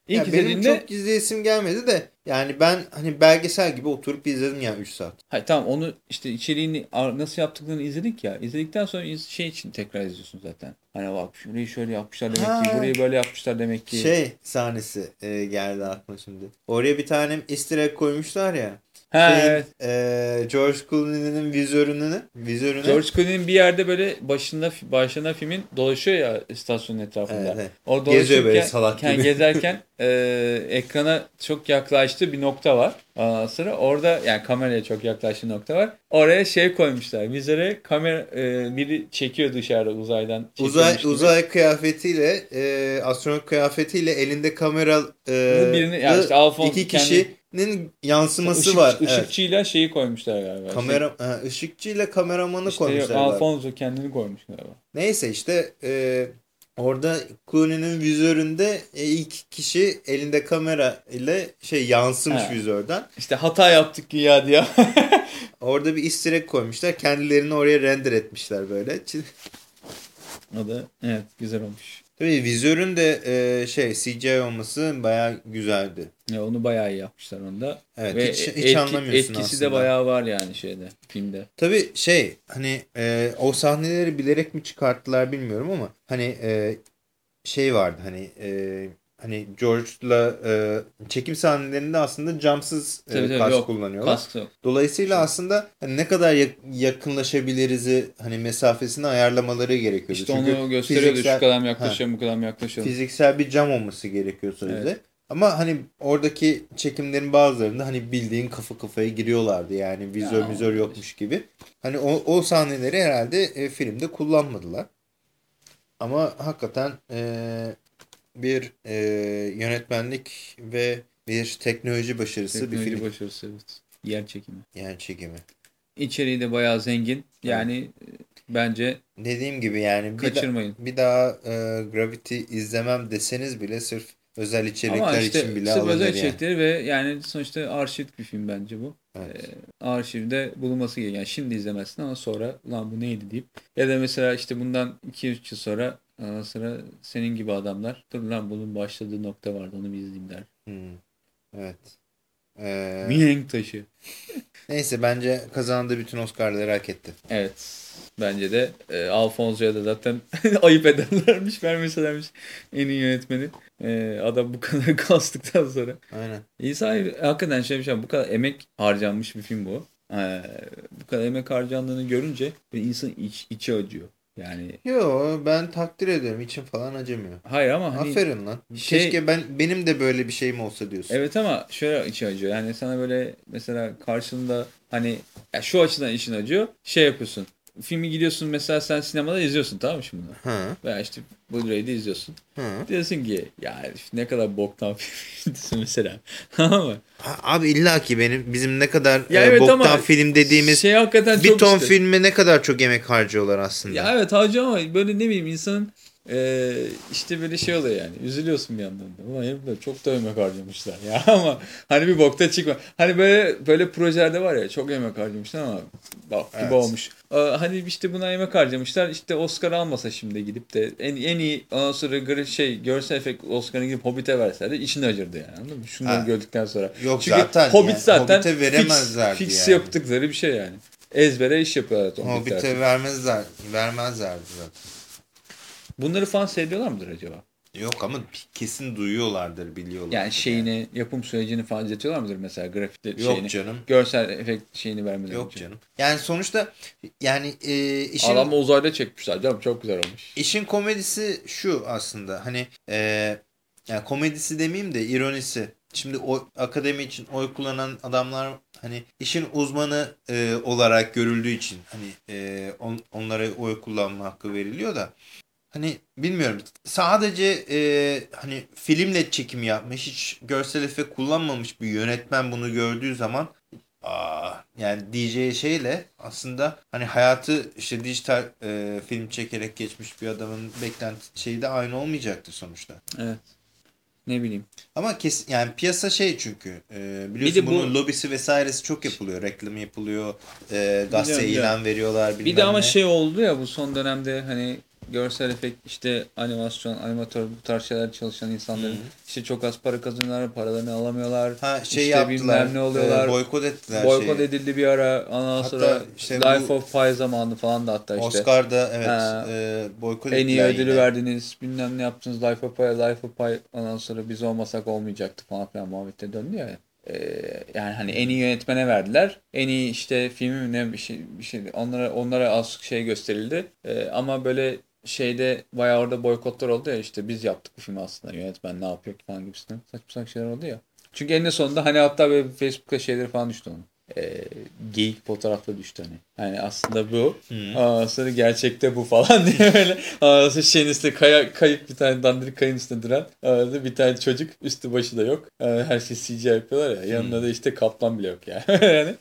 İlk Ya benim izlediğinde çok izleyesim gelmedi de yani ben hani belgesel gibi oturup izledim yani 3 saat. Hayır tamam onu işte içeriğini nasıl yaptıklarını izledik ya. İzledikten sonra şey için tekrar izliyorsun zaten. Hani bak şurayı şöyle yapmışlar demek ki, Ha. burayı böyle yapmışlar demek ki. Şey sahnesi e, geldi aklıma şimdi. Oraya bir tane easter egg koymuşlar ya. Ha Şeyin, evet. e, George Clooney'nin vizörünü, vizörünü. George Clooney'nin bir yerde böyle başında başına filmin dolaşıyor ya istasyonun etrafında. Evet, evet. O Geziyor böyle salak gibi. gezerken e, ekrana çok yaklaştığı bir nokta var. Ondan sonra orada yani kameraya çok yaklaştığı nokta var. Oraya şey koymuşlar. Vizöre kamera e, biri çekiyor dışarıda uzaydan. Uzay gibi. uzay kıyafetiyle e, astronot kıyafetiyle elinde kamera e, birini- yani işte Alphonse iki kendi- kişinin yansıması Işık- var. Evet. Işıkçıyla şeyi koymuşlar galiba. Kamera ha, ışıkçıyla kameramanı işte, koymuşlar. işte galiba. Alfonso kendini koymuş galiba. Neyse işte e, orada Clooney'nin vizöründe e, ilk kişi elinde kamera ile şey yansımış Ha. vizörden. İşte hata yaptık ya diye. Orada bir easter egg koymuşlar. Kendilerini oraya render etmişler böyle. O da evet güzel olmuş. Tabii vizörün de e, şey CGI olması bayağı güzeldi. Ya onu bayağı iyi yapmışlar onda. Evet Ve hiç, hiç etki- anlamıyorsun etkisi aslında. de bayağı var yani şeyde filmde. Tabii şey hani e, o sahneleri bilerek mi çıkarttılar bilmiyorum ama hani e, şey vardı hani e, hani George'la e, çekim sahnelerinde aslında camsız e, Tabii tabii, kask yok. kullanıyorlar. Kask yok. Dolayısıyla aslında hani ne kadar yak- yakınlaşabiliriz'i hani mesafesini ayarlamaları gerekiyordu. İşte Çünkü onu gösteriyordu fiziksel- şu kadar yaklaşalım bu kadar yaklaşalım. fiziksel bir cam olması gerekiyor sözde. Evet. Ama hani oradaki çekimlerin bazılarında hani bildiğin kafa kafaya giriyorlardı yani vizör Ya, mizör yokmuş gibi. Hani o, o sahneleri herhalde e, filmde kullanmadılar. Ama hakikaten e, bir e, yönetmenlik ve bir teknoloji başarısı bir Teknoloji film. başarısı evet. Yer çekimi. Yani çekimi. İçeriği de bayağı zengin. Yani e, bence Dediğim gibi yani bir, da- kaçırmayın. bir daha e, Gravity izlemem deseniz bile sırf özel içerikler Ama işte için bile alınır özel yani. içerikleri ve yani sonuçta arşiv bir film bence bu. Evet. Ee, arşivde bulunması gerekiyor. Yani şimdi izlemezsin ama sonra lan bu neydi deyip ya da mesela işte bundan 2-3 yıl sonra ondan sonra senin gibi adamlar dur lan bunun başladığı nokta vardı onu bir izleyeyim der. Hmm. Evet. Ee, Mihenk taşı. neyse bence kazandığı bütün Oscar'ları hak etti. Evet. Bence de e, Alfonso'ya da zaten ayıp ederlermiş, vermeselermiş en iyi yönetmeni. E, adam bu kadar kastıktan sonra. Aynen. İsa hakikaten şey bir şey bu kadar emek harcanmış bir film bu. E, bu kadar emek harcandığını görünce insan iç, içi acıyor. Yani Yo ben takdir ederim. İçim falan acımıyor. hayır ama hani Aferin lan. şey- Keşke ben benim de böyle bir şeyim olsa diyorsun. Evet ama şöyle içi acıyor. Yani sana böyle mesela karşında hani ya şu açıdan için acıyor. Şey yapıyorsun. Filmi gidiyorsun mesela sen sinemada izliyorsun tamam mı şimdi? Hı. Veya işte Blu-ray'de izliyorsun. Hı. Diyorsun ki ya ne kadar boktan filmdi mesela. Tamam mı? Ha, Abi illa ki benim bizim ne kadar Ya e, evet boktan film dediğimiz şey hakikaten bir ton işte. filme ne kadar çok emek harcıyorlar aslında. Ya evet harcı ama böyle ne bileyim insanın e, işte böyle şey oluyor yani. Üzülüyorsun bir yandan da. Ulan herifler çok da emek harcamışlar ya ama hani bir bokta çıkma. Hani böyle böyle projelerde var ya çok emek harcamışlar ama bak gibi Evet. olmuş. Hani işte buna emek harcamışlar. İşte Oscar almasa şimdi gidip de en, en iyi ondan sonra şey görsel efekt Oscar'ını gidip Hobbit'e verseler içine acırdı yani anladın mı? Şunları Ha. gördükten sonra. Yok Çünkü zaten Hobbit yani, zaten Hobbit'e veremezlerdi fix, fix yani. yaptıkları bir şey yani. Ezbere iş yapıyorlar. Hobbit'e vermezler, vermezlerdi zaten. Bunları falan seyrediyorlar mıdır acaba? Yok ama kesin duyuyorlardır, biliyorlar. Yani şeyini, yapım sürecini falan izletiyorlar mıdır mesela grafik Yok şeyini? canım. Görsel efekt şeyini vermeden Yok önce. canım. Yani sonuçta yani e, işin Adamı uzayda çekmişler canım çok güzel olmuş. işin komedisi şu aslında. Hani e, yani komedisi demeyeyim de ironisi. Şimdi o akademi için oy kullanan adamlar hani işin uzmanı e, olarak görüldüğü için hani e, on, onlara oy kullanma hakkı veriliyor da hani bilmiyorum sadece e, hani filmle çekim yapmış hiç görsel efekt kullanmamış bir yönetmen bunu gördüğü zaman aa, yani DJ şeyle aslında hani hayatı işte dijital e, film çekerek geçmiş bir adamın beklenti şeyi de aynı olmayacaktır sonuçta. Evet. Ne bileyim. Ama kesin yani piyasa şey çünkü e, biliyorsun de bu- bunun lobisi vesairesi çok yapılıyor. Reklam yapılıyor. E, gazete Biliyorum, ilan veriyorlar bilmem Bir de ama ne. şey oldu ya bu son dönemde hani görsel efekt işte animasyon, animatör bu tarz şeyler çalışan insanların Hı. işte çok az para kazanıyorlar, paralarını alamıyorlar. ha şey işte yaptılar. ne oluyorlar. e, boykot ettiler Boykot şeyi. edildi bir ara. Ondan Hatta sonra işte Life bu- of Pi zamanı falan da hatta işte. Oscar'da evet Ha. e, boykot en iyi ettiler ödülü yine. verdiniz, bilmem ne yaptınız, Life of Pi, Life of Pi ondan sonra biz olmasak olmayacaktı falan filan muhabbette döndü ya. Ee, yani hani en iyi yönetmene verdiler. En iyi işte filmi mi ne bir şey bir şey onlara onlara az şey gösterildi. Ee, ama böyle şeyde bayağı orada boykotlar oldu ya işte biz yaptık bu filmi aslında yönetmen ne yapıyor falan gibisinden saçma sapan şeyler oldu ya. Çünkü eninde sonunda hani hatta böyle Facebook'ta şeyleri falan düştü onun. Ee, geyik fotoğrafla düştü hani. Yani aslında bu. Hı. Aa, sonra gerçekte bu falan diye böyle. Sonra şeyin üstünde kaya, kayık bir tane dandirik kayın üstünde duran. Aa, bir tane çocuk üstü başı da yok. Her şey CGI yapıyorlar ya. Yanında da işte kaplan bile yok yani. yani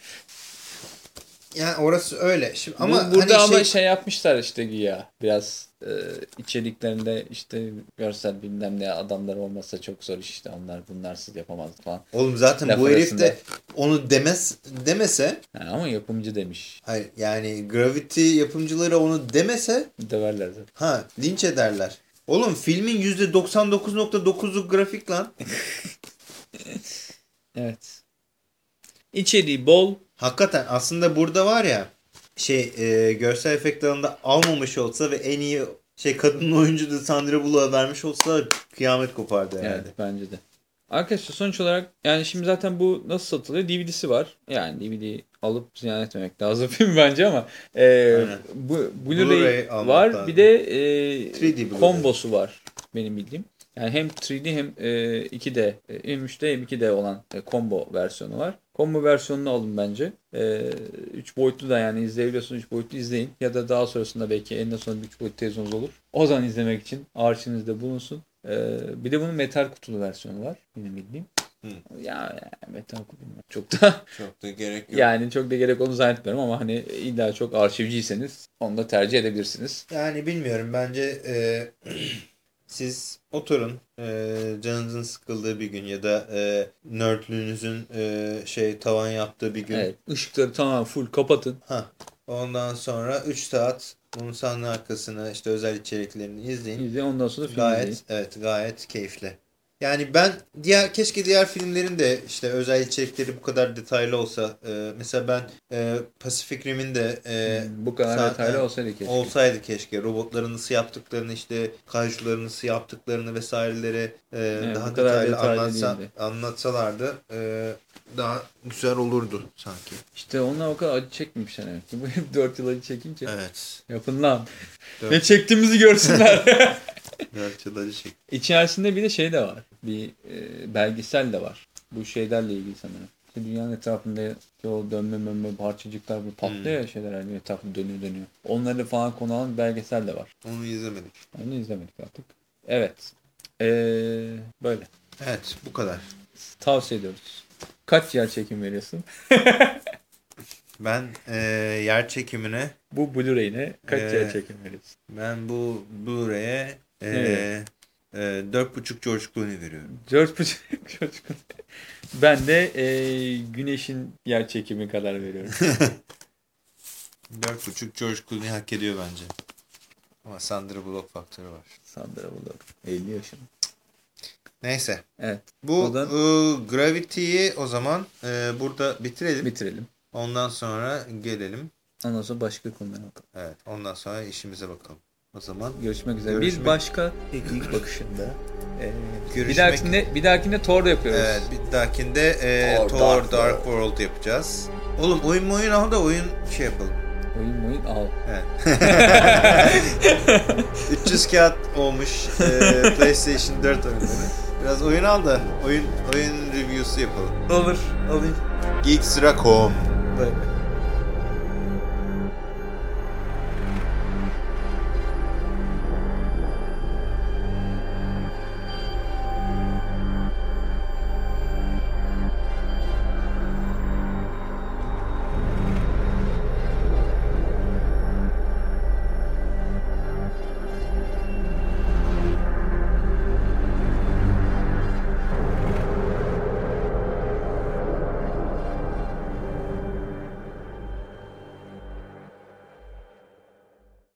Yani orası öyle. Şimdi ama ama burada hani ama şey... şey, yapmışlar işte güya. Biraz e, içeriklerinde işte görsel bilmem ne adamlar olmasa çok zor iş işte onlar bunlarsız yapamazdı falan. oğlum zaten Laf bu herif de onu demez demese Yani ama yapımcı demiş. hayır yani Gravity yapımcıları onu demese Döverler zaten. ha linç ederler. Oğlum filmin %99.9'u grafik lan. Evet. İçeriği bol. Hakikaten aslında burada var ya şey e, görsel efekt alanında almamış olsa ve en iyi şey kadın oyuncu da Sandra Bullock'a vermiş olsa kıyamet kopardı herhalde. Evet bence de. Arkadaşlar sonuç olarak yani şimdi zaten bu nasıl satılıyor? DVD'si var. Yani DVD alıp ziyan etmemek lazım film bence ama e, Aynen. bu Blu-ray almak var. lazım. Bir de e, 3D Blu-ray. kombosu var benim bildiğim. Yani hem 3D hem e, 2D e, hem 3D hem 2D olan e, combo versiyonu var. Combo versiyonunu alın bence. 3 boyutlu da yani izleyebiliyorsunuz 3 boyutlu izleyin. Ya da daha sonrasında belki eninde sonunda 3 boyutlu televizyonunuz olur. O zaman izlemek için arşivinizde bulunsun. E, bir de bunun metal kutulu versiyonu var benim bildiğim. Hı. Ya, ya metal kutu bilmiyorum. çok da Çok da gerek yok. yani çok da gerek olduğunu zannetmiyorum ama hani illa çok arşivciyseniz onu da tercih edebilirsiniz. Yani bilmiyorum bence e, siz oturun e, canınızın sıkıldığı bir gün ya da e, nerdlüğünüzün e, şey tavan yaptığı bir gün. Evet, ışıkları tamamen full kapatın. Ha. Ondan sonra 3 saat bunun sahne arkasını işte özel içeriklerini izleyin. İzleyin ondan sonra film Gayet izleyin. evet gayet keyifli. Yani ben diğer keşke diğer filmlerin de işte özel içerikleri bu kadar detaylı olsa. E, mesela ben e, Pacific Rim'in de e, Bu kadar zaten detaylı olsaydı keşke. olsaydı keşke. Robotların nasıl yaptıklarını işte kajuların nasıl yaptıklarını vesaireleri e, bu daha detaylı, detaylı anlatsa, değildi. anlatsalardı e, daha güzel olurdu sanki. İşte onlar o kadar acı çekmemişler ki. Bu hep 4 yıl acı çekince. Evet. Yapın lan. Ne çektiğimizi görsünler. Gerçekten şey. İçerisinde bir de şey de var. Bir e, belgesel de var. Bu şeylerle ilgili sanırım. İşte dünyanın etrafında o dönme dönme parçacıklar bu patlıyor Hmm. ya şeyler hani etrafında dönüyor dönüyor. Onları falan konu alan bir belgesel de var. Onu izlemedik. Onu izlemedik artık. Evet. Ee, böyle. Evet bu kadar. Tavsiye ediyoruz. Kaç yer çekim veriyorsun? Ben e, yer çekimine Bu Blu-ray'ine kaç Ee, yer çekim veriyorsun? ben bu Blu-ray'e e, Evet. e, 4.5 George Clooney veriyorum. George Bush çocuk. Ben de e, güneşin yer çekimi kadar veriyorum. 4.5 George Clooney hak ediyor bence. Ama Sandra Bullock faktörü var. Sandra Bullock. 50 yaşında. Neyse. Evet. Bu Oradan- e, Gravity'yi o zaman e, burada bitirelim. Bitirelim. Ondan sonra gelelim. Ondan sonra başka konulara bakalım. Evet. Ondan sonra işimize bakalım. O zaman Görüşmek üzere. Görüşmek- Bir başka ilk bakışında. e, bir Görüşmek- dahakinde bir dahakinde Thor yapıyoruz. Evet, bir dahakinde e, Thor Thor, Dark Dark, World. World yapacağız. Oğlum oyun mu oyun al da oyun şey yapalım. Oyun oyun al. Evet. 300 kağıt olmuş e, PlayStation 4 oyunları. Biraz oyun al da oyun oyun review'su yapalım. Olur. Alayım. Geekstra.com 对。